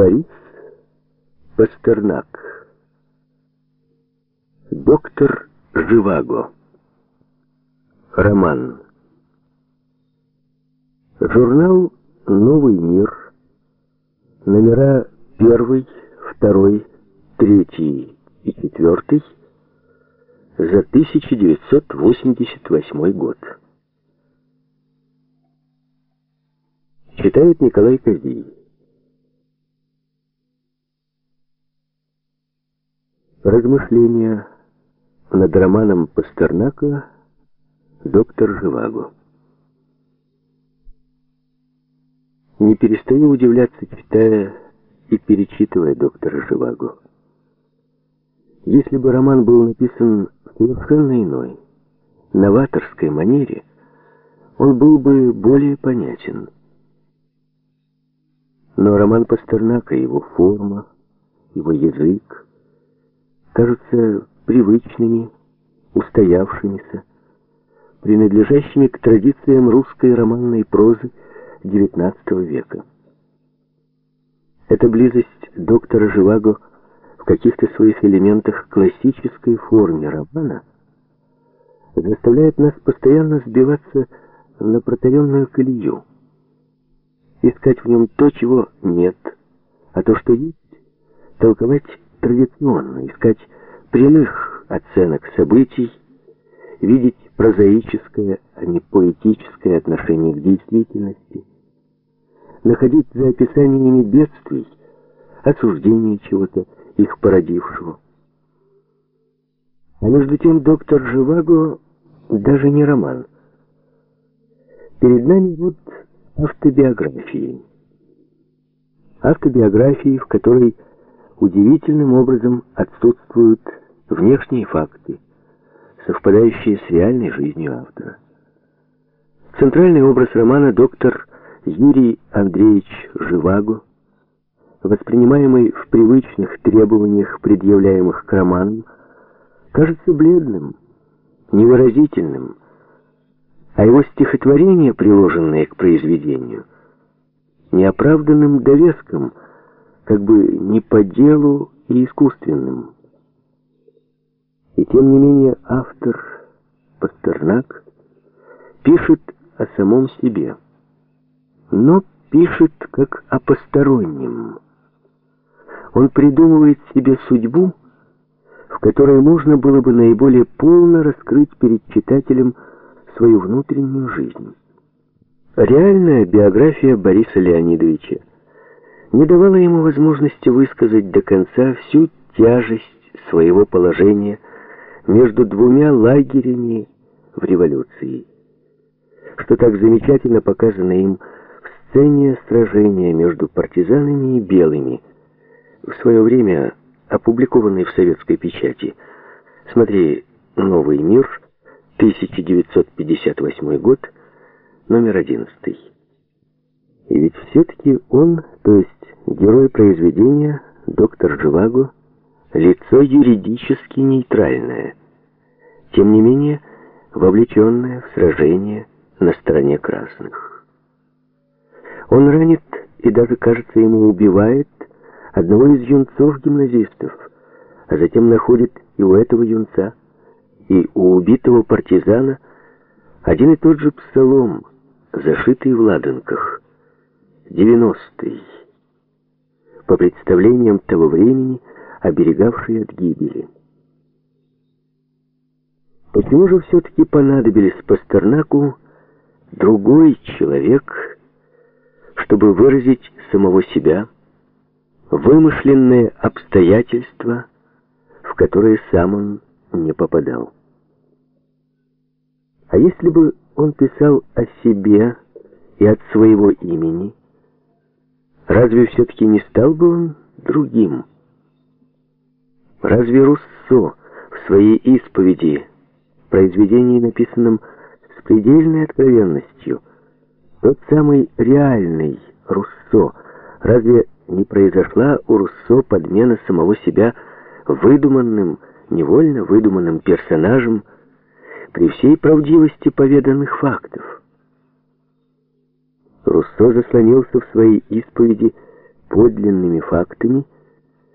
Борис Пастернак. Доктор Живаго. Роман. Журнал «Новый мир». Номера 1, 2, 3 и 4 за 1988 год. Читает Николай Козий. Размышления над романом Пастернака «Доктор Живаго». Не перестаю удивляться, читая и перечитывая «Доктора Живаго». Если бы роман был написан в совершенно иной, новаторской манере, он был бы более понятен. Но роман Пастернака, его форма, его язык, кажутся привычными, устоявшимися, принадлежащими к традициям русской романной прозы XIX века. Эта близость доктора Живаго в каких-то своих элементах классической форме романа заставляет нас постоянно сбиваться на протаренную колею, искать в нем то, чего нет, а то, что есть, толковать традиционно, искать прямых оценок событий, видеть прозаическое, а не поэтическое отношение к действительности, находить за описаниями бедствий осуждение чего-то, их породившего. А между тем доктор Живаго даже не роман. Перед нами вот автобиографии. Автобиографии, в которой удивительным образом отсутствуют внешние факты, совпадающие с реальной жизнью автора. Центральный образ романа доктор Юрий Андреевич Живаго, воспринимаемый в привычных требованиях, предъявляемых к роману, кажется бледным, невыразительным, а его стихотворения, приложенные к произведению, неоправданным довеском – как бы не по делу и искусственным. И тем не менее автор Пастернак пишет о самом себе, но пишет как о постороннем. Он придумывает себе судьбу, в которой можно было бы наиболее полно раскрыть перед читателем свою внутреннюю жизнь. Реальная биография Бориса Леонидовича не давала ему возможности высказать до конца всю тяжесть своего положения между двумя лагерями в революции, что так замечательно показано им в сцене сражения между партизанами и белыми, в свое время опубликованной в советской печати. Смотри «Новый мир», 1958 год, номер 11. И ведь все-таки он, то есть герой произведения, доктор Живаго, лицо юридически нейтральное, тем не менее вовлеченное в сражение на стороне красных. Он ранит и даже, кажется, ему убивает одного из юнцов-гимназистов, а затем находит и у этого юнца, и у убитого партизана один и тот же псалом, зашитый в ладанках – девяностый, по представлениям того времени, оберегавший от гибели. Почему же все-таки понадобились Пастернаку другой человек, чтобы выразить самого себя, вымышленные обстоятельства, в которые сам он не попадал? А если бы он писал о себе и от своего имени, Разве все-таки не стал бы он другим? Разве Руссо в своей исповеди, произведении, написанном с предельной откровенностью, тот самый реальный Руссо, разве не произошла у Руссо подмена самого себя выдуманным, невольно выдуманным персонажем при всей правдивости поведанных фактов? Руссо заслонился в своей исповеди подлинными фактами